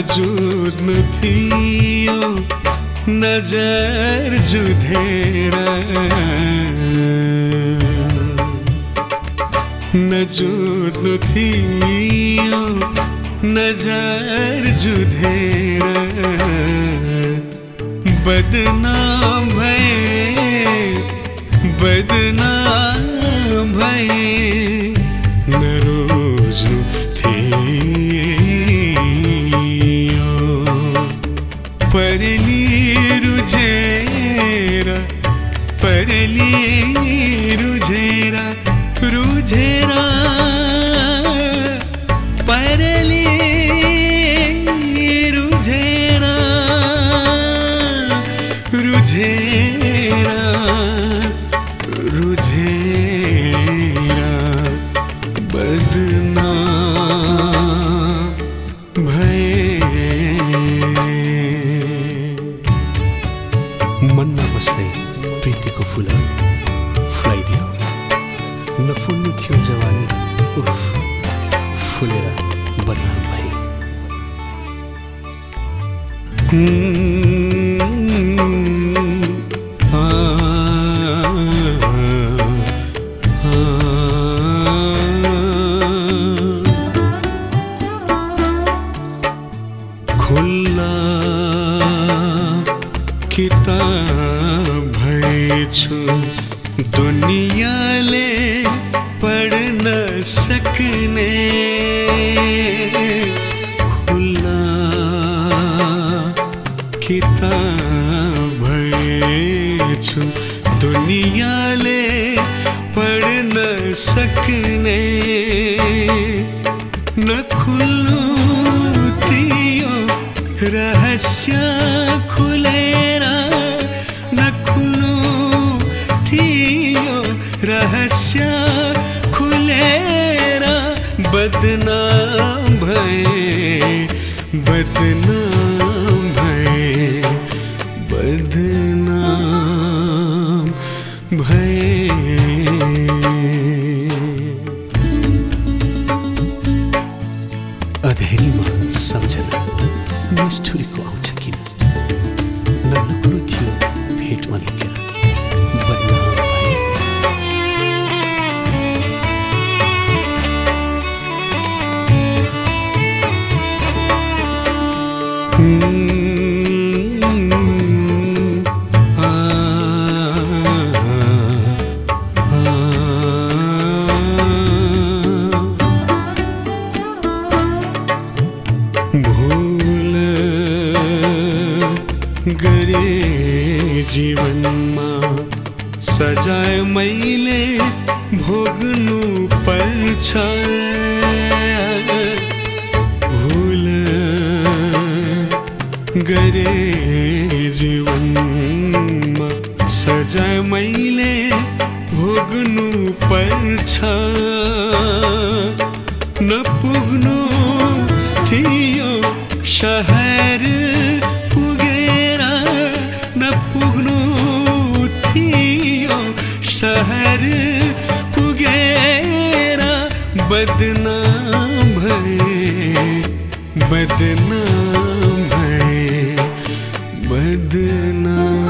मौजूद थी नज़र जुधेरा। नजूद थी नज़र जुधेरा। बदनाम भय बदनाम भय परली रुझेरा परली रुझेरा। रुझेरा परली रुझेरा रुझेरा रुझेरा। बदनाम। मनमा बस्दै प्रीतिको फुलहरू फुलाइदियो। नफुल्ने थियो जवानी उफ फुलेर बदनाम भए। खुल्ला किताब भएछु दुनियाँले पढ्न सक्ने खुल्ला किताब भएछु दुनियाँले पढ्न सक्ने न खुल्नु थियो रहस्य खुलेर बदनाम भए बदनाम भए बदनाम भए अधेरीमा सम्झना निष्ठुरीको आउँछ किन। नल्लो थियो भेटमा लुकेर भूल गरे जीवनमा सजाय मैले भोग्नु पर्छ भूल गरे जीवनमा सजाय मैले भोग्नु पर्छ नपुग्नु थियो शहर पुगेरा न पुग्नु थियो। शहर पुगेरा भए बदनाम भए बदनाम